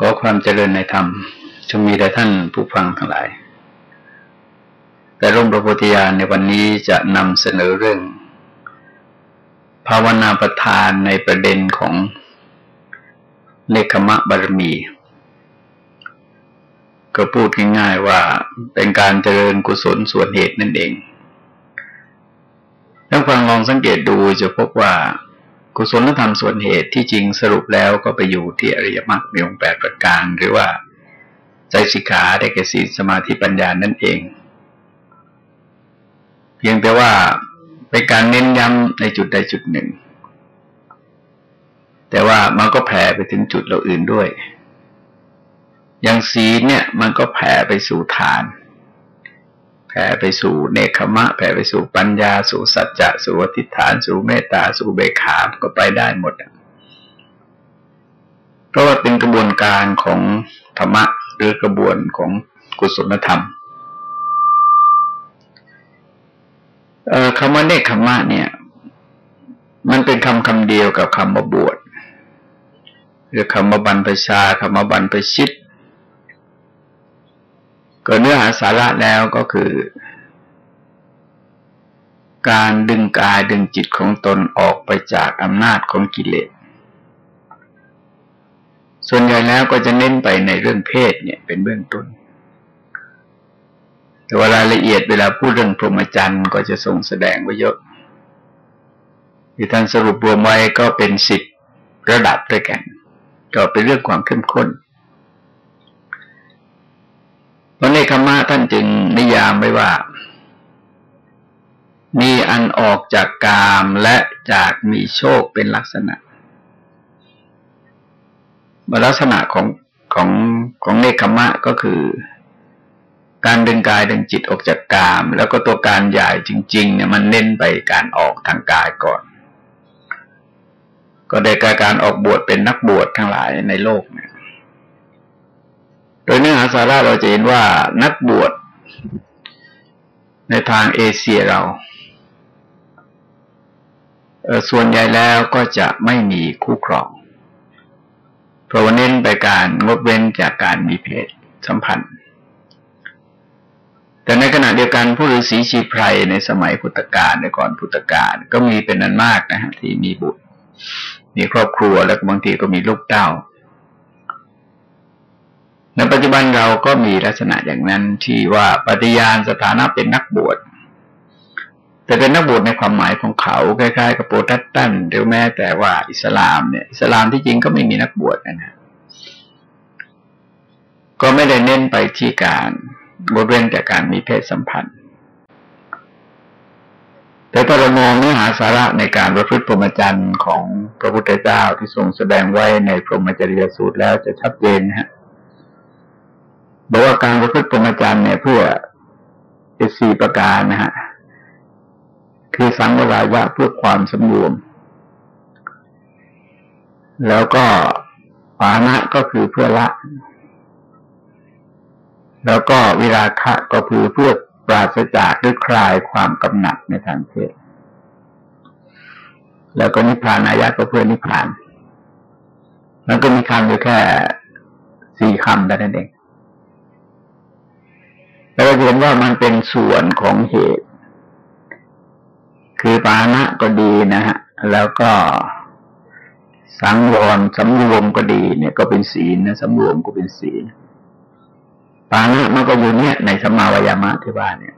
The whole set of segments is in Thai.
ขอความเจริญในธรรมจงมีแด่ท่านผู้ฟังทั้งหลาย แต่ร่มประโพธิญาณในวันนี้จะนำเสนอเรื่อง ภาวนาประทานในประเด็นของเนคขมะบารมี ก็พูดง่ายๆว่าเป็นการเจริญกุศลส่วนเหตุนั่นเองถ้าฟังลองสังเกตดูจะพบว่า กุศลธรรมส่วนเหตุที่จริงสรุปแล้วก็ไปอยู่ที่อริยมรรคมีองค์แปดประการหรือว่าใจสิกขาได้แก่ศีลสมาธิปัญญานั่นเอง เพียงแต่ว่าเป็นการเน้นย้ำในจุดใดจุดหนึ่ง แต่ว่ามันก็แผ่ไปถึงจุดเราอื่นด้วย อย่างศีลเนี่ยมันก็แผ่ไปสู่ทาน แผ่ไปสู่เนคขมะ แผ่ไปสู่ปัญญา สู่สัจจะ สู่อธิษฐาน สู่เมตตา สู่เบคาก็ไปได้หมด เพราะว่าเป็นกระบวนการของธรรมะหรือกระบวนของกุศลธรรมคำว่าเนคขมะเนี่ย มันเป็นคำคำเดียวกับคำว่าบวชหรือคำว่าบรรพชาคำว่าบรรพชิต ก็เนื้อหาสาระแล้วก็คือ การดึงกายดึงจิตของตนออกไปจากอำนาจของกิเลส ส่วนใหญ่แล้วก็จะเน้นไปในเรื่องเพศเนี่ยเป็นเบื้องต้น แต่เวลารายละเอียดเวลาพูดเรื่องพรหมจรรย์ก็จะทรงแสดงไว้เยอะที่ท่านสรุปรวมไว้ก็เป็นสิบระดับด้วยกันก็เป็นเรื่องความเข้มข้น พระเนคขมะท่านจึงนิยามไว้ว่า มีอันออกจากกามและจากมีโชคเป็นลักษณะลักษณะของของของเนคขมะก็คือ การดึงกายดึงจิตออกจากกาม แล้วก็ตัวการใหญ่จริง ๆ เนี่ยมันเน้นไปการออกทางกายก่อน ก็ได้การการออกบวชเป็นนักบวชทั้งหลายในโลกเนี่ย โดยเนื้อหาสาระเราจะเห็นว่านักบวชในทางเอเชียเราส่วนใหญ่แล้วก็จะไม่มีคู่ครอง เพราะว่าเน้นไปการงดเว้นจากการมีเพศสัมพันธ์ แต่ในขณะเดียวกันผู้ฤาษีชีไพรในสมัยพุทธกาลในก่อนพุทธกาลก็มีเป็นนันมากนะฮะที่มีบุตร มีครอบครัวแล้วบางทีก็มีลูกเต้า ในปัจจุบันเราก็มีลักษณะอย่างนั้นที่ว่าปฏิญาณสถานะเป็นนักบวช แต่เป็นนักบวชในความหมายของเขาคล้ายๆกับโปรตัสตันหรือแม้แต่ว่าอิสลามเนี่ยอิสลามที่จริงก็ไม่มีนักบวชนะก็ไม่ได้เน้นไปที่การบวชเว้นจากการมีเพศสัมพันธ์ แต่ถ้าเรามองเนื้อหาสาระในการประพฤติพรหมจรรย์ของพระพุทธเจ้าที่ทรงแสดงไว้ในพรหมจริยสูตรแล้วจะชัดเจนนะฮะ บอกว่าการประพฤติพรหมจรรย์เนี่ยเพื่อเอสี่ประการนะฮะ คือสังวรายะเพื่อความสำรวม แล้วก็ปานะก็คือเพื่อละ แล้วก็วิราคะก็คือเพื่อปราศจากหรือคลายความกำหนัดในทางเพศแล้วก็นิพพานายะก็เพื่อนิพพาน แล้วก็มีคำอยู่แค่สี่คำแต่นั้นเอง แล้วเห็นว่ามันเป็นส่วนของเหตุ คือปานะก็ดีนะฮะ แล้วก็สังวรสำรวมก็ดี เนี่ยก็เป็นศีลนะสำรวมก็เป็นศีลปานะมันก็อยู่เนี่ยในสมาวายามะที่ว่าเนี่ย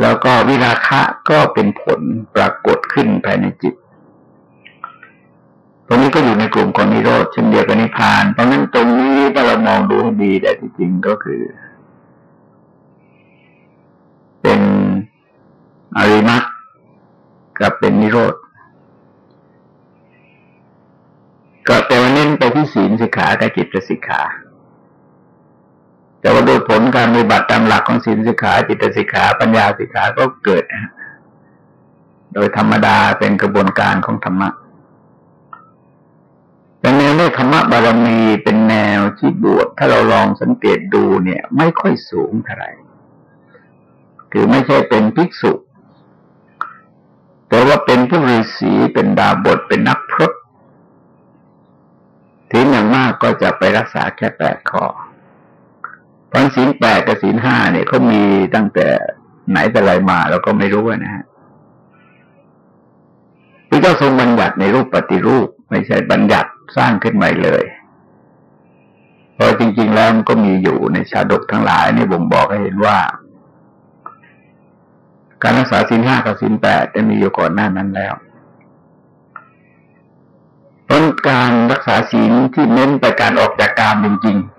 แล้วก็วิราคะก็เป็นผลปรากฏขึ้นภายในจิตตรงนี้ก็อยู่ในกลุ่มของนิโรธเช่นเดียวกับนิพพาน เพราะงั้นตรงนี้ถ้าเรามองดูให้ดีแต่ที่จริงก็คือ เป็นอริมักกับเป็นนิโรธก็แต่ว่าเน้นไปที่ศีลสิกขากับจิตสิกขาแต่ว่าโดยผลการปฏิบัติตามหลักของศีลสิกขา จิตสิกขาปัญญาสิกขาก็เกิดนะโดยธรรมดาเป็นกระบวนการของธรรมะแต่แนวเนธรรมะบารมีเป็นแนวที่บวชถ้าเราลองสังเกตดูเนี่ย ไม่ค่อยสูงเท่าไหร่ คือไม่ใช่เป็นภิกษุ แต่ว่าเป็นผู้ฤาษีเป็นดาบทเป็นนักพรตศีลอย่างมากก็จะไปรักษาแค่แปดข้อพราะศีลแปดกับศีลห้าเนี่ยเขามีตั้งแต่ไหนแต่ไรมาเราก็ไม่รู้นะฮะพระเจ้าทรงบัญญัติในรูปปฏิรูป ไม่ใช่บัญญัติสร้างขึ้นใหม่เลยเพราะจริง ๆ แล้วมันก็มีอยู่ในชาดกทั้งหลายนี่บ่งบอกให้เห็นว่า การรักษาศีลห้ากับศีลแปดจะมีอยู่ก่อนหน้านั้นแล้วเพราะการรักษาศีลที่เน้นไปการออกจากกามจริงๆ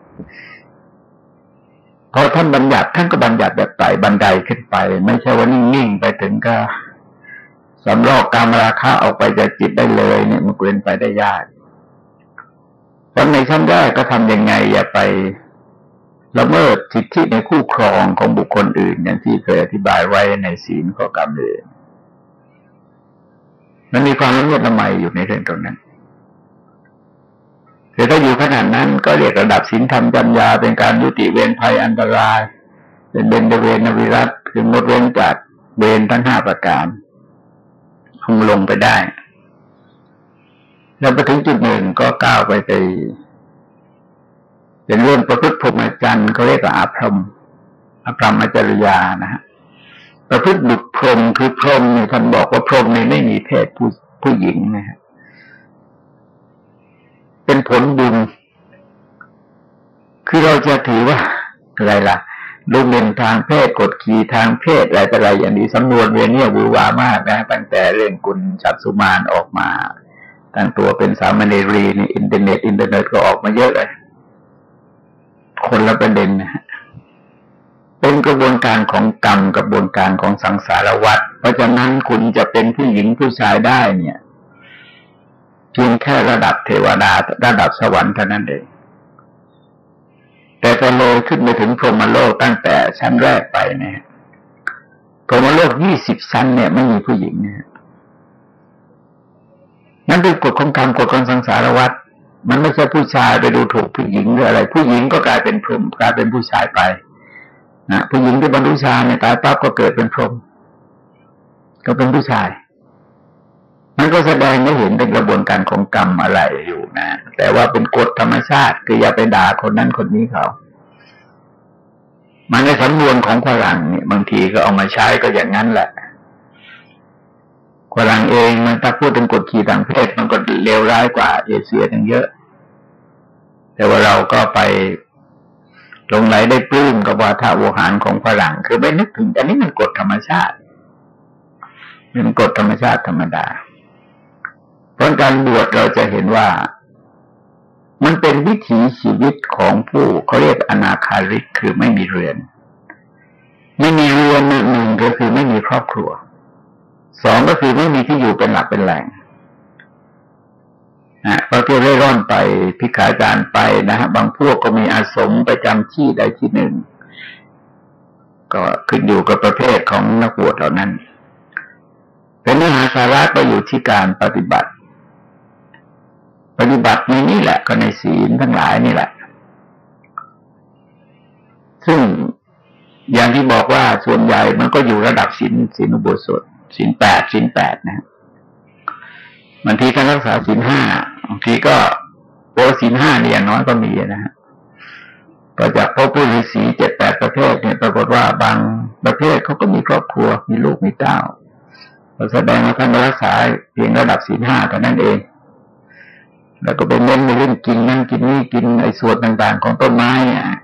พอท่านบัญญัติท่านก็บัญญัติแบบไต่บันไดขึ้นไป ไม่ใช่ว่านิ่งๆไปถึงก็สำรอกการราคาออกไปจากจิตได้เลย เนี่ยมันเป็นไปได้ยากเพราะในชั้นแรกก็ทำยังไง อย่าไป ละเมิดสิทธิในคู่ครองของบุคคลอื่น อย่างที่เคยอธิบายไว้ในศีลข้อกรรมเลยมันมีความละเมิดละไมอยู่ในเรื่องตรงนั้นแต่ถ้าอยู่ขนาดนั้นก็เรียกระดับศีลธรรมจัญญาเป็นการยุติเวรภัยอันตราย เป็นเบญเวรนวิรัตคืองดเว้นจากเวรทั้งห้าประการคงลงไปได้ แล้วไปถึงจุดหนึ่งก็ก้าวไปไป เป็นเรื่องประพฤติพรหมจรรย์เขาเรียกว่าอาพรมอาพรหมจริยานะฮะประพฤติบุตรพรหมคือพรหมเนี่ยท่านบอกว่าพรหมเนี่ยไม่มีเพศผู้ผู้หญิงนะฮะเป็นผลบุญ คือเราจะถือว่าอะไรล่ะลูกเล่นทางเพศกดขี่ทางเพศอะไรแต่อะไรอย่างนี้สำนวนเวียนเนี่ยวูวามากนะตั้งแต่เรื่องกุลชัดสุมานออกมาตั้งตัวเป็นสามเณรีนี่อินเทอร์เน็ตอินเทอร์เน็ตก็ออกมาเยอะเลย คนละประเด็นนะเป็นกระบวนการของกรรมกระบวนการของสังสารวัฏเพราะฉะนั้นคุณจะเป็นผู้หญิงผู้ชายได้เนี่ยเพียงแค่ระดับเทวดา ระดับสวรรค์เท่านั้นเองแต่พอเลยขึ้นไปถึงพรหมโลกตั้งแต่ชั้นแรกไปเนี่ยพรหมโลกยี่สิบชั้นเนี่ยไม่มีผู้หญิงเนี่ยนั่นเป็นกฎของกรรมกฎของสังสารวัฏ มันไม่ใช่ผู้ชายไปดูถูกผู้หญิงหรืออะไร ผู้หญิงก็กลายเป็นพรหมกลายเป็นผู้ชายไปนะผู้หญิงที่บรรลุชาเนี่ยตายปั๊บก็เกิดเป็นพรหมก็เป็นผู้ชาย มันก็แสดงให้เห็นเป็นกระบวนการของกรรมอะไรอยู่นะแต่ว่าเป็นกฎธรรมชาติ คืออย่าไปด่าคนนั้นคนนี้เขามันในสำนวนของฝรั่งเนี่ยบางทีก็เอามาใช้ก็อย่างนั้นแหละ ฝรั่งเองมันถ้าพูดถึงกฎขี่ทางเพศมันก็เลวร้ายกว่าเอเชียตั้งเยอะ แต่ว่าเราก็ไปลงไหลได้ปลื้มกับวาทะโวหารของฝรั่งคือไม่นึกถึงอันนี้มันกฎธรรมชาติเป็นกฎธรรมชาติธรรมดา เพราะการบวชเราจะเห็นว่า มันเป็นวิถีชีวิตของผู้เขาเรียกอนาคาริกคือไม่มีเรือน ไม่มีเรือนหนึ่งก็คือไม่มีครอบครัว สองก็คือไม่มีที่อยู่เป็นหลักเป็นแหล่งนะพอที่เร่ร่อนไปพิกาจารไปนะฮะบางพวกก็มีอาสมประจำที่ใดที่หนึ่ง ก็ขึ้นอยู่กับประเภทของนักบวชเหล่านั้นเป็นเนื้อหาสาระก็อยู่ที่การปฏิบัติ ปฏิบัติในนี่แหละ ก็ในศีลทั้งหลายนี่แหละ ซึ่งอย่างที่บอกว่าส่วนใหญ่มันก็อยู่ระดับศีลศีลอุโบสถ ศีลแปดศีลแปดนะบางทีการรักษาศีลห้าบางทีก็โอศีลห้าเนี่ยน้อยก็มีนะฮะก็จากพบผู้ฤาษีเจ็ดแปดประเภทเนี่ยปรากฏว่าบางประเภทเขาก็มีครอบครัวมีลูกมีเต้าแสดงว่าท่านรักษาเพียงระดับศีลห้าเท่านั้นเอง แล้วก็ไปเน้นในเรื่องกินนั่นกินนี่กินไอ้ส่วนต่างๆ ของต้นไม้อะ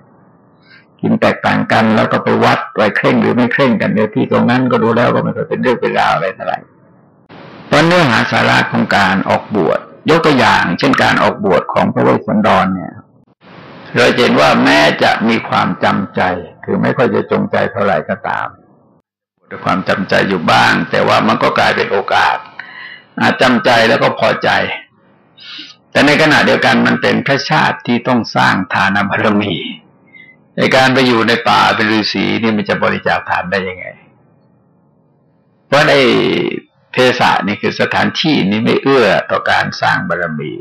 กินแตกต่างกันแล้วก็ไปวัดไปเคร่งหรือไม่เคร่งกันในที่ตรงนั้นก็ดูแล้วก็ไม่เคยเป็นเรื่องเป็นราวอะไรเท่าไหร่เพราะเนื้อหาสาระของการออกบวชยกตัวอย่าง เช่นการออกบวชของพระเวสสันดรเนี่ยเราเห็นว่าแม้จะมีความจำใจ คือไม่ค่อยจะจงใจเท่าไหร่ก็ตามด้วยความจำใจอยู่บ้าง แต่ว่ามันก็กลายเป็นโอกาส อาจจำใจแล้วก็พอใจ แต่ในขณะเดียวกันมันเป็นพระชาติที่ต้องสร้างฐานบารมี ในการไปอยู่ในป่าเป็นฤาษีนี่มันจะบริจาคฐานได้ยังไง เพราะในเทศะนี่คือสถานที่นี้ไม่เอื้อต่อการสร้างบารมี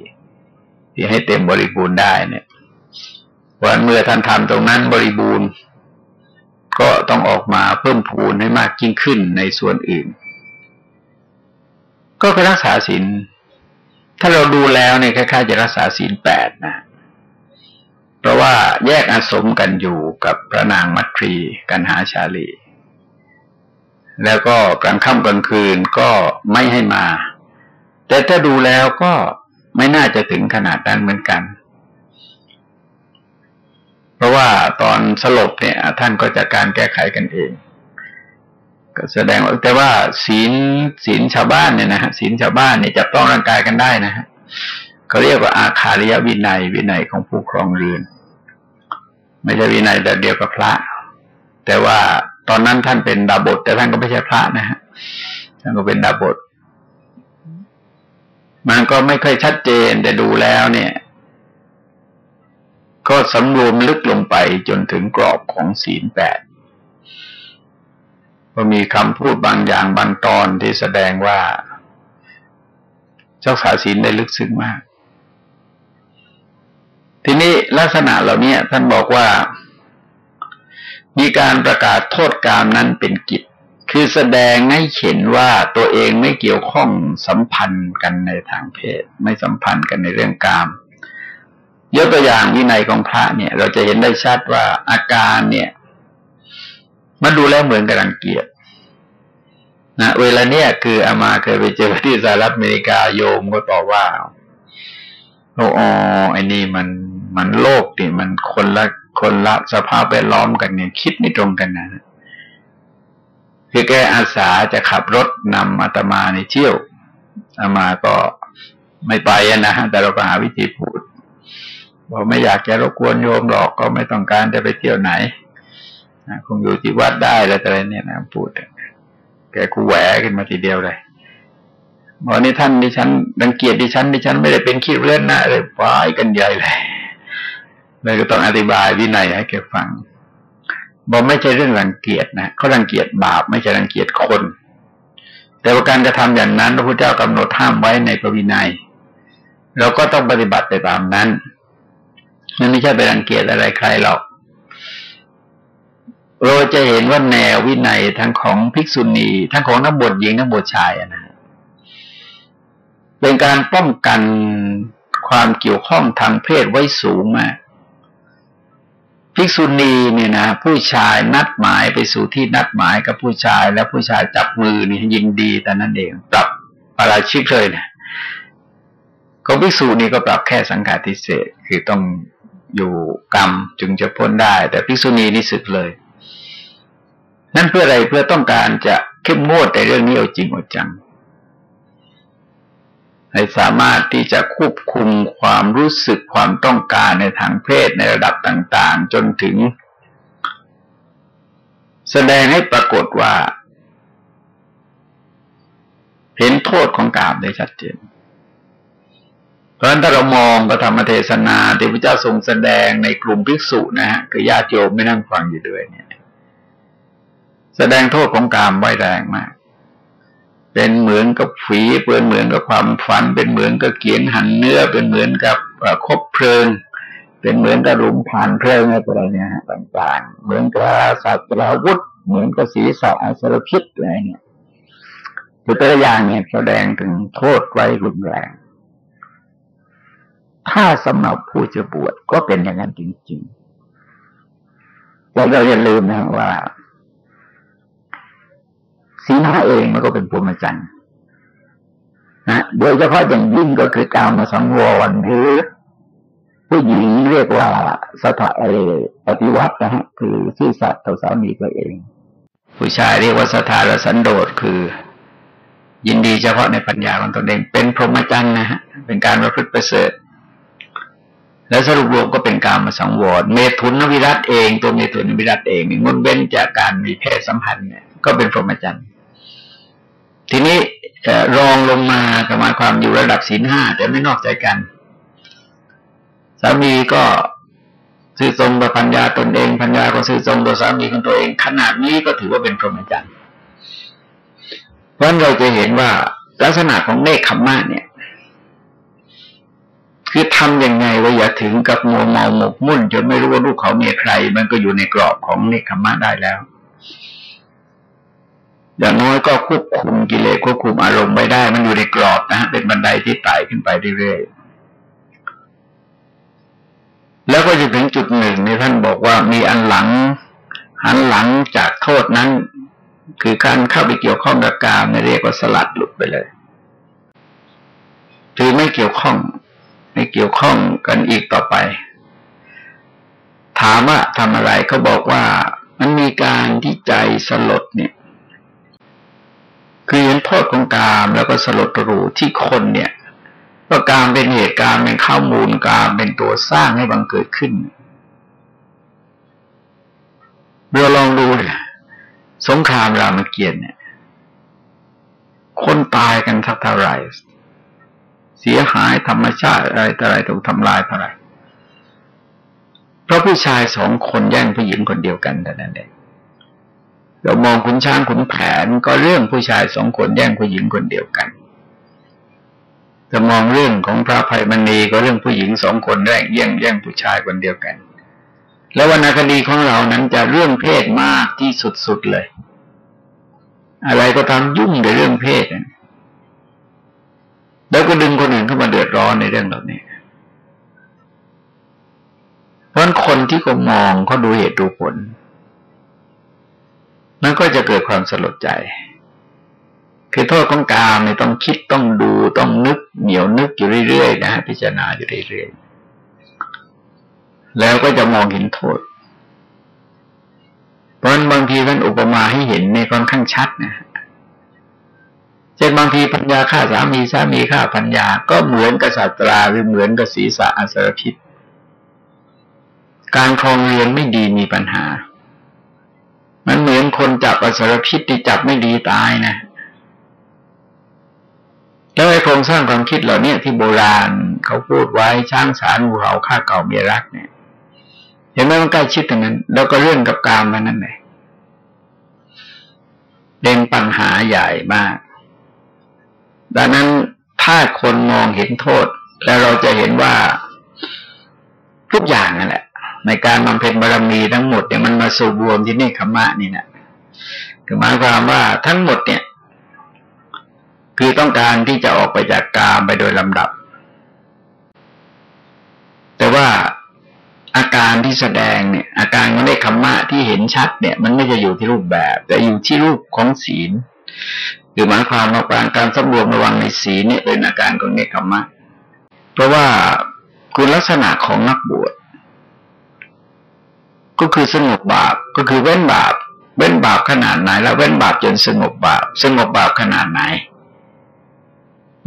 ที่ให้เต็มบริบูรณ์ได้เนี่ยวันเมื่อท่านทำตรงนั้นบริบูรณ์ ก็ต้องออกมาเพิ่มพูนให้มากยิ่งขึ้นในส่วนอื่น ก็รักษาศีลถ้าเราดูแล้วเนี่ยคล้ายๆจะรักษาศีลแปดนะ เพราะว่าแยกอาสมกันอยู่กับพระนางมัตรีกันหาชาลี แล้วก็กลางค่ำกลางคืนก็ไม่ให้มา แต่ถ้าดูแล้วก็ไม่น่าจะถึงขนาดนั้นเหมือนกัน เพราะว่าตอนสลบเนี่ยท่านก็จะการแก้ไขกันเอง ก็แสดงว่าแต่ว่าศีลศีลชาวบ้านเนี่ยนะฮะศีลชาวบ้านเนี่ยจับต้องร่างกายกันได้นะฮะ เขาเรียกว่าอาคาริยวินัยวินัยของผู้ครองเรือน ไม่ใช่วินัยแบบเดียวกับพระ แต่ว่าตอนนั้นท่านเป็นดาบทแต่ท่านก็ไม่ใช่พระนะฮะท่านก็เป็นดาบทมันก็ไม่ค่อยชัดเจนแต่ดูแล้วเนี่ย ก็สำรวมลึกลงไปจนถึงกรอบของศีลแปดก็มีคำพูดบางอย่างบางตอนที่แสดงว่า เจ้าสาศีลได้ลึกซึ้งมาก ทีนี้ลักษณะเหล่านี้ท่านบอกว่า มีการประกาศโทษกรรมนั้นเป็นกิจ คือแสดงให้เห็นว่าตัวเองไม่เกี่ยวข้องสัมพันธ์กันในทางเพศ ไม่สัมพันธ์กันในเรื่องกามยกตัวอย่างวินัยของพระเนี่ย เราจะเห็นได้ชัดว่าอาการเนี่ย มันดูแล้วเหมือนกับรังเกียจนะเวลาเนี้ยคืออามาเคยไปเจอที่สหรัฐอเมริกาโยมก็ตอบว่าโอ้อไอ้นี่มัน มันโลกดิมันคนละคนละสภาพแวดล้อมกันเนี่ย คิดไม่ตรงกันนะคือแกอาสาจะขับรถนำอาตมาในเที่ยวอามาก็ไม่ไปนะแต่เราก็หาวิธีพูดบอกไม่อยากจะรบกวนโยมหรอกก็ไม่ต้องการจะไปเที่ยวไหนคงอยู่ที่วัดได้แล้วอะไรเนี่ยนะพูดแกกูแหวขึ้นมาทีเดียวเลยบอกนี่ท่านดิฉันดังเกียรติดิฉันดิฉันไม่ได้เป็นขี้เลื่อนนะเลยป้ายกันใหญ่เลย เลยก็ต้องอธิบายวินัยให้แกฟังบอกไม่ใช่เรื่องรังเกียจนะเขารังเกียจบาปไม่ใช่รังเกียจคน แต่ว่าการกระทำอย่างนั้นพระพุทธเจ้ากำหนดห้ามไว้ในพระวินัยเราก็ต้องปฏิบัติไปตามนั้นมันไม่ใช่ไปรังเกียจอะไรใครหรอกเราจะเห็นว่าแนววินัยทั้งของภิกษุณีทั้งของนักบวชหญิงนักบวชชายนะเป็นการป้องกันความเกี่ยวข้องทางเพศไว้สูงมาก ภิกษุณีเนี่ยนะผู้ชายนัดหมายไปสู่ที่นัดหมายกับผู้ชาย แล้วผู้ชายจับมือนี่ยินดีแต่นั้นเองปรับปราชิกเลยนะของภิกษุนี่ก็ปรับแค่สังฆาทิเศษคือต้องอยู่กรรมจึงจะพ้นได้ แต่ภิกษุณีนี่สึกเลย นั่นเพื่ออะไรเพื่อต้องการจะเข้มงวดในเรื่องนี้เอาจริงเอาจัง ให้สามารถที่จะควบคุมความรู้สึกความต้องการในทางเพศในระดับต่างๆ จนถึง แสดงให้ปรากฏว่า เห็นโทษของกามได้ชัดเจน เพราะฉะนั้นถ้าเรามองพระธรรมเทศนาที่พระเจ้าทรงแสดงในกลุ่มภิกษุนะฮะคือญาติโยมไม่นั่งฟังอยู่ด้วยเนี่ย แสดงโทษของกามไว้แรงมาก เป็นเหมือนกับฝีเป็นเหมือนกับความฝัน เป็นเหมือนกับเกียงหันเนื้อ เป็นเหมือนกับคบเพลิง เป็นเหมือนกับลุมผ่านเพลิงอะไรเนี่ยต่างๆ เหมือนกับศาสตว์ราวุธ เหมือนกับศีรษะอสรพิษอะไรเนี่ยคือตัวอย่างเนี่ยแสดงถึงโทษไว้รุนแรง ถ้าสำหรับผู้จะบวชก็เป็นอย่างนั้นจริงๆแต่เราอย่าลืมนะว่า สีหน้าเองมันก็เป็นพรหมจรรย์นะโดยเฉพาะอย่างยิ่งก็คือการมาสังวรหรือผู้หญิงเรียกว่าสถาเอปฏิวัตินะฮะคือซื่อสัตย์ต่อสามีตัวเอง ผู้ชายเรียกว่าสถารสันโดษคือ ยินดีเฉพาะในปัญญาของตนเอง เป็นพรหมจรรย์นะฮะเป็นการประพฤติประเสริฐและสรุปรวมก็เป็นการมาสังวรเมตุนวิรัตเอง ตัวเมตุนวิรัตเองงดเว้นจากการมีเพศสัมพันธ์เนี่ยก็เป็นพรหมจรรย์ รองลงมาหมายความอยู่ระดับศีลห้าแต่ไม่นอกใจกัน สามีก็ซื่อตรงต่อพัญญาตนเองพัญญาก็ซื่อตรงต่อสามีของตัวเอง ขนาดนี้ก็ถือว่าเป็นพรหมจรรย์เพราะเราจะเห็นว่าลักษณะของเนคขมมะเนี่ย คือทำยังไงว่าอย่าถึงกับมัวเมาหมกมุ่นจนไม่รู้ว่าลูกเขาเมียใคร มันก็อยู่ในกรอบของเนคขมมะได้แล้ว อย่างน้อยก็ควบคุมกิเลสควบคุมอารมณ์ไม่ได้ มันอยู่ในกรอบนะฮะเป็นบันไดที่ไต่ขึ้นไปเรื่อยๆแล้วก็จะถึงจุดหนึ่งนี่ท่านบอกว่ามีอันหลังหันหลังจากโทษนั้น คือการเข้าไปเกี่ยวข้องกับกามเรียกว่าสลัดหลุดไปเลยคือไม่เกี่ยวข้องไม่เกี่ยวข้องกันอีกต่อไป ถามว่าทำอะไรเขาบอกว่ามันมีการที่ใจสลดเนี่ย คือเห็นโทษของกามแล้วก็สลดรู้ที่คนเนี่ยว่าการเป็นเหตุการณ์เป็นข้อมูลการเป็นตัวสร้างให้บังเกิดขึ้นเราลองดูเลยสงครามรามเกียรติเนี่ย คนตายกันทักเท่าไรเสียหายธรรมชาติอะไรต่ออะไรถูกทำลายเท่าไรเพราะผู้ชายสองคนแย่งผู้หญิงคนเดียวกันแต่นั้นเอง เรามองขุนช้างขุนแผนก็เรื่องผู้ชายสองคนแย่งผู้หญิงคนเดียวกันจะมองเรื่องของพระภัยมณีก็เรื่องผู้หญิงสองคนแย่งแย่งแย่งผู้ชายคนเดียวกัน แล้ววรรณคดีของเรานั้นจะเรื่องเพศมากที่สุดๆเลย อะไรก็ตามยุ่งในเรื่องเพศแล้วก็ดึงคนอื่นเข้ามาเดือดร้อนในเรื่องเหล่านี้เพราะคนที่เขามองเขาดูเหตุดูผล มันก็จะเกิดความสลดใจ คือโทษของกามเนี่ยต้องคิดต้องดูต้องนึกเหนียวนึกอยู่เรื่อยๆนะฮะพิจารณาอยู่เรื่อยๆแล้วก็จะมองเห็นโทษ เพราะบางทีท่านอุปมาให้เห็นในค่อนข้างชัดนะเช่นบางทีปัญญาฆ่าสามีสามีฆ่าปัญญาก็เหมือนกับสัตราหรือเหมือนกับศีรษะอสรพิษ การครองเรือนไม่ดีมีปัญหา มันเหมือนคนจับอสรพิษที่จับไม่ดีตายนะแล้วไอ้โครงสร้างความคิดเหล่านี้ที่โบราณเขาพูดไว้ช้างสารงูเหาฆ่าเก่าเมียรักเนี่ย เห็นไหมมันใกล้ชิดตรงนั้น แล้วก็เรื่องกับกามมันนั่นเองเป็นปัญหาใหญ่มาก ดังนั้นถ้าคนมองเห็นโทษ แล้วเราจะเห็นว่าทุกอย่างนั่นแหละ ในการบำเพ็ญบารมีทั้งหมดเนี่ยมันมาสู่รวมที่นี่ขมะนี่นะคือหมายความว่าทั้งหมดเนี่ย คือต้องการที่จะออกไปจากกามไปโดยลำดับ แต่ว่าอาการที่แสดงเนี่ย อาการของเลขขมะที่เห็นชัดเนี่ย มันไม่จะอยู่ที่รูปแบบ แต่อยู่ที่รูปของศีลคือหมายความว่าการการสำรวมระวังในสีลนี่เป็นอาการของเนคขมะเพราะว่าคุณลักษณะของนักบวช ก็คือสงบบาปก็คือเว้นบาป เว้นบาปขนาดไหน แล้วเว้นบาปจนสงบบาป สงบบาปขนาดไหน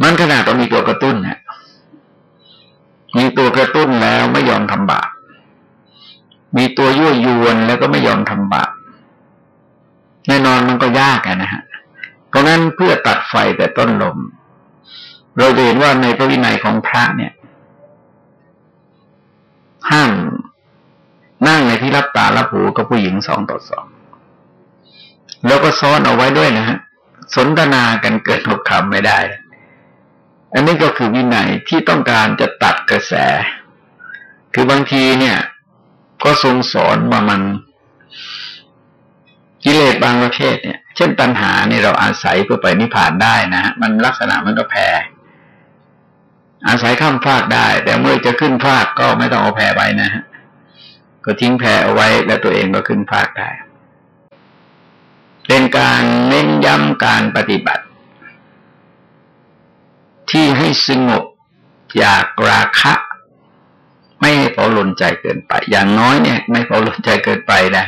มันขนาดต้องมีตัวกระตุ้นเนี่ยมีตัวกระตุ้นแล้วไม่ยอมทำบาปมีตัวยั่วยวนแล้วก็ไม่ยอมทำบาปแน่นอนมันก็ยากนะฮะเพราะนั้นเพื่อตัดไฟแต่ต้นลม เราเห็นว่าในพระวินัยของพระเนี่ยห้าม นั่งในที่รับตารับหูกับผู้หญิงสองต่อสอง แล้วก็ซ้อนเอาไว้ด้วยนะฮะ สนทนากันเกิดหกคำไม่ได้ อันนี้ก็คือวินัยที่ต้องการจะตัดกระแส คือบางทีเนี่ย ก็ทรงสอนว่ามันกิเลสบางประเภทเนี่ย เช่นตัณหาเนี่ยเราอาศัยเพื่อไปนิพพานได้นะฮะมันลักษณะมันก็แผ่อาศัยข้ามฟากได้ แต่เมื่อจะขึ้นฟากก็ไม่ต้องเอาแผ่ไปนะฮะ ก็ทิ้งแผ่เอาไว้แล้วตัวเองก็ขึ้นฟากได้ เป็นการเน้นย้ำการปฏิบัติ ที่ให้สงบจากราคะ ไม่ให้เผาลนใจเกินไป อย่างน้อยเนี่ย ไม่เผาลนใจเกินไปนะ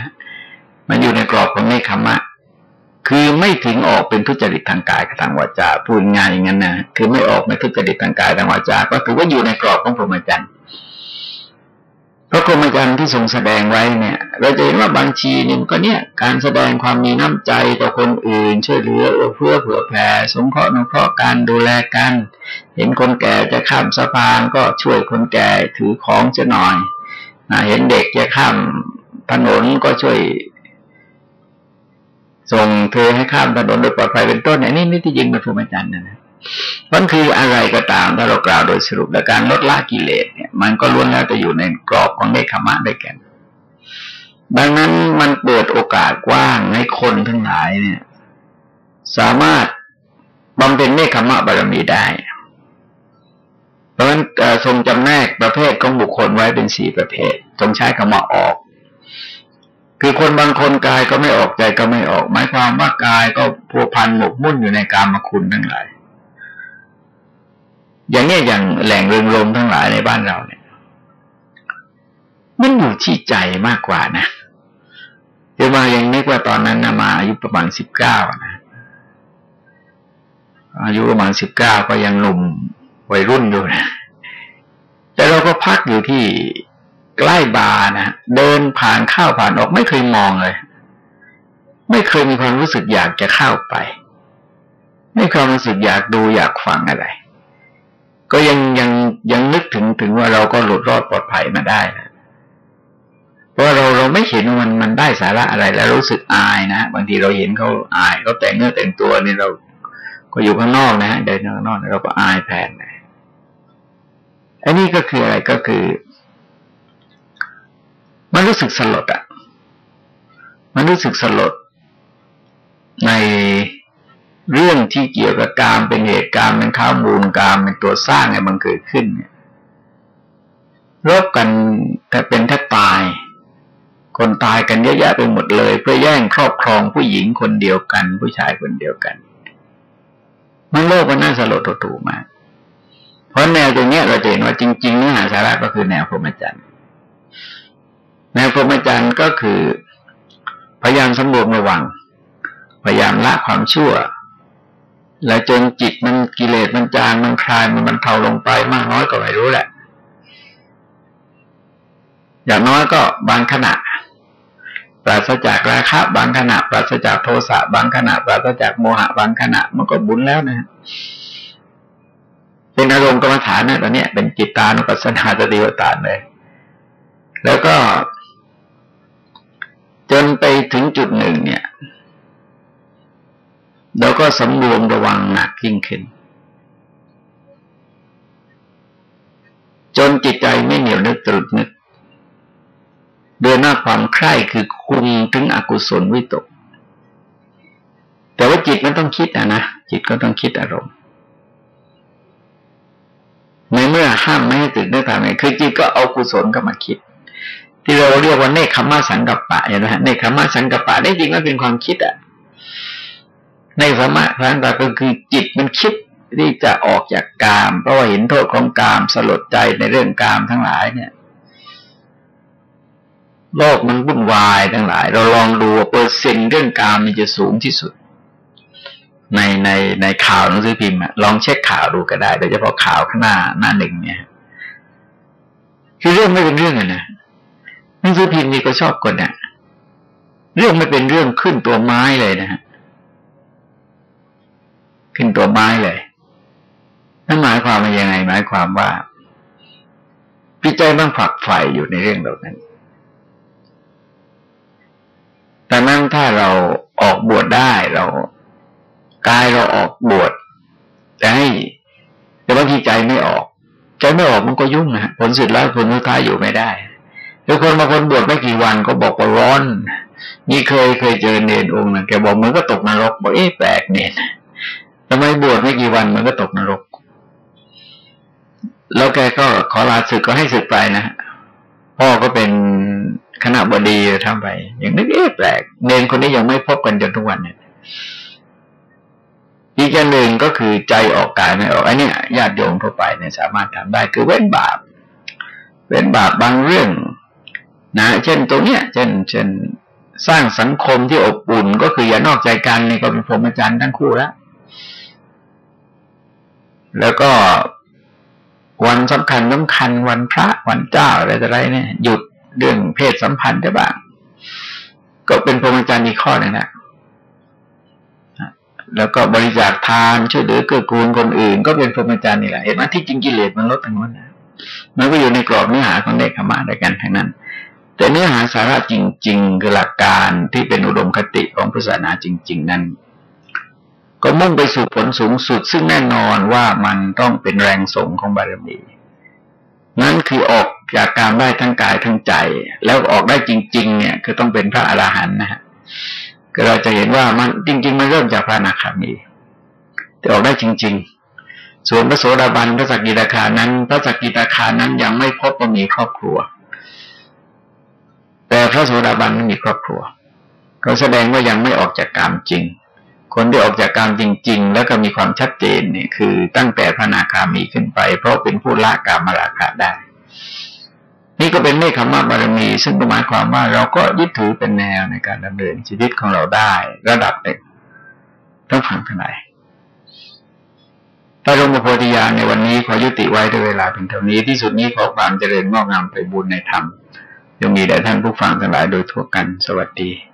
มันอยู่ในกรอบของเนคขมะคือไม่ถึงออกเป็นทุจริตทางกายกับทางวาจาพูดง่ายอย่างนั้นนะคือไม่ออกในทุจริตทางกายทางวาจาก็ถือว่าอยู่ในกรอบของพรหมจรรย์ พระพรมจรรที่ทรงแสดงไว้เนี่ย เราจะเห็นว่าบางทีหนึ่งก็เนี่ย การแสดงความมีน้ำใจต่อคนอื่น ช่วยเหลือเพื่อเผื่อแผ่สงเคราะห์นุเคราะห์กันดูแลกัน เห็นคนแก่จะข้ามสะพานก็ช่วยคนแก่ถือของจะหน่อยเห็นเด็กจะข้ามถนนก็ช่วย ส่งเธอให้ข้ามถนนโดยปลอดภัยเป็นต้นอันนี้นี่ที่ยิงเป็นพรหมจรรย์นะนะ มันคืออะไรก็ตามถ้าเรากล่าวโดยสรุปและการลดละกิเลสเนี่ย มันก็ล้วนแล้วจะอยู่ในกรอบของเนคขมะได้แก่ดังนั้นมันเปิดโอกาสกว้างให้คนทั้งหลายเนี่ย สามารถบำเพ็ญเนคขมะบารมีได้ เพราะฉะนั้นทรงจำแนกประเภทของบุคคลไว้เป็นสี่ประเภททรงใช้คำว่าออกคือคนบางคนกายก็ไม่ออกใจก็ไม่ออกหมายความว่ากายก็พัวพันหมกมุ่นอยู่ในกามคุณทั้งหลาย อย่างเนี้ยอย่างแหล่งเริงรมทั้งหลายในบ้านเราเนี่ย มันอยู่ที่ใจมากกว่านะเดี๋ยวมายังนึกว่าตอนนั้นนะมาอายุประมาณสิบเก้านะอายุประมาณสิบเก้าก็ยังหนุ่มวัยรุ่นอยู่นะ แต่เราก็พักอยู่ที่ใกล้บาร์นะเดินผ่านเข้าผ่านออกไม่เคยมองเลย ไม่เคยมีความรู้สึกอยากจะเข้าไป ไม่เคยรู้สึกอยากดูอยากฟังอะไร ก็ยังยังยังนึกถึงถึงว่าเราก็หลุดรอดปลอดภัยมาได้นะเพราะเราเราไม่เห็นมันมันได้สาระอะไรแล้วรู้สึกอายนะบางทีเราเห็นเขาอายเขาแต่งเนื้อแต่งตัวนี่เราก็อยู่ข้างนอกนะฮะเดินข้างนอกเราก็อายแผนนะอันนี้ก็คืออะไรก็คือ มันรู้สึกสลดอะ่ะ มันรู้สึกสลดใน เรื่องที่เกี่ยวกับการเป็นเหตุการณ์เป็นข้าวมูลการเป็นตัวสร้างไงมันเกิดขึ้นเนี่ยรบกันแต่เป็นแทบตาย คนตายกันเยอะแยะไปหมดเลย เพื่อแย่งครอบครองผู้หญิงคนเดียวกัน ผู้ชายคนเดียวกัน มันโลกมันน่าสลดตัวตูมาก เพราะแนวตรงนี้เราจะเห็นว่าจริงๆเนื้อหาสาระก็คือแนวพรหมจรรย์แนวพรหมจรรย์ก็คือ พยายามสำรวมระวัง พยายามละความชั่ว และจนจิตมันกิเลสมันจางมันคลายมันมันเทาลงไปมากน้อยก็ไม่รู้แหละ อย่างน้อยก็บางขณะ ปราศจากราคะ บางขณะ ปราศจากโทสะบางขณะ ปราศจากโมหะ บางขณะมันก็บุญแล้วนะ เป็นอารมณ์กรรมฐานนะตอนนี้เป็นจิตตานุปัสสนาตติวตานเลย แล้วก็ จนไปถึงจุดหนึ่งเนี่ย เราก็สำรวมระวังหนักยิ่งขึ้น จนจิตใจไม่เหนียวนึกตรุดนึกเดินหน้าความใคร่คือคุมถึงอกุศลวิตก แต่ว่าจิตมันต้องคิดอะนะ จิตก็ต้องคิดอารมณ์ในเมื่อห้ามไม่ให้ติดเนื้อตาไงคือจิตก็เอากุศลก็มาคิด ที่เราเรียกว่าเนคขมาสังกัปปะเห็นไหมเนคขมาสังกัปปะได้จริงก็เป็นความคิดอะ ในสมาสังกัปก็คือจิตมันคิดที่จะออกจากกาม เพราะว่าเห็นโทษของกามสลดใจในเรื่องกามทั้งหลายเนี่ยโลกมันวุ่นวายทั้งหลาย เราลองดูเปอร์เซ็นต์เรื่องการมันจะสูงที่สุด ในในในข่าวหนังสือพิมพ์ลองเช็คข่าวดูก็ได้โดยเฉพาะข่าวข้างหน้าหน้าหนึ่งเนี่ย คือเรื่องไม่เป็นเรื่องนะหนังสือพิมพ์นี่ก็ชอบคนเนี่ยเรื่องไม่เป็นเรื่องขึ้นตัวไม้เลยนะฮะ ขึ้นตัวไม้เลยนั่นหมายความว่ายังไง หมายความว่าพิจัยบ้างฝักใฝ่อยู่ในเรื่องเหล่านั้นดังนั้นถ้าเราออกบวชได้เรากายเราออกบวชแต่ให้แต่บางทีใจไม่ออกใจไม่ออกมันก็ยุ่งนะผลสุดแล้วผลสุดท้ายอยู่ไม่ได้แล้วคนบางคนบวชไม่กี่วันก็บอกว่าร้อน นี่เคยเคยเจอเนรองค์นึงแกบอกมันก็ตกนรกบอกเอ๊ะแปลกเนร ทำไมบวชไม่กี่วันมันก็ตกนรก แล้วแกก็ขอลาศึกก็ให้ศึกไปนะพ่อก็เป็นคณะบดีทำไป อย่างนึกเอ๊ะแปลกเนนคนนี้ยังไม่พบกันจนทุกวันเนี่ยอีกอย่างหนึ่งก็คือใจออกกายไม่ออกอันนี้ญาติโยมทั่วไปเนี่ยสามารถทำได้คือเว้นบาป เว้นบาปบางเรื่อง นะ เช่นตรงเนี้ย เช่น เช่น สร้างสังคมที่อบอุ่นก็คืออย่านอกใจกันนี่ก็เป็นพรหมจรรย์ทั้งคู่แล้ว แล้วก็วันสำคัญสำคัญวันพระวันเจ้าอะไรต่ออะไรเนี่ย หยุดเรื่องเพศสัมพันธ์ได้บ้าง ก็เป็นพรหมจรรย์อีกข้อนึงนะแล้วก็บริจาคทานช่วยเหลือเกื้อกูลคนอื่น ก็เป็นพรหมจรรย์นี่แหละเห็นไหมที่จริงกิเลสมันลดทั้งนั้นนะมันก็อยู่ในกรอบเนื้อหาของเด็กขมาด้วยกันทั้งนั้น แต่เนื้อหาสาระจริง ๆ คือหลักการที่เป็นอุดมคติของพุทธศาสนาจริง ๆ นั้น ก็มุ่งไปสู่ผลสูงสุด ซึ่งแน่นอนว่ามันต้องเป็นแรงส่งของบารมีนั่นคือออกจากการได้ทั้งกายทั้งใจ แล้วออกได้จริง ๆ เนี่ย คือต้องเป็นพระอรหันต์นะฮะก็เราจะเห็นว่ามันจริง ๆ มันเริ่มจากพระอนาคามีแต่ออกได้จริง ๆ ส่วนพระโสดาบันพระสกิทาคานั้นพระสกิทาคานั้นยังไม่พบว่ามีครอบครัว แต่พระโสดาบันมีครอบครัว ก็แสดงว่ายังไม่ออกจากกรรมจริง คนที่ออกจากกรรมจริง ๆ แล้วก็มีความชัดเจนเนี่ยคือตั้งแต่พระนาคามีขึ้นไป เพราะเป็นผู้ละกามราคะได้ นี่ก็เป็นเมฆขมาบารมี ซึ่งหมายความว่าเราก็ยึดถือเป็นแนวในการดำเนินชีวิตของเราได้ ระดับหนึ่งต้องฟังทนายพระรมโพธิญาณในวันนี้ขอยุติไว้ด้วยเวลาเพียงเท่านี้ที่สุดนี้ขอความเจริญงอกงามไปบุญในธรรมยังมีแด่ท่านผู้ฟังทั้งหลายโดยทั่วกันสวัสดี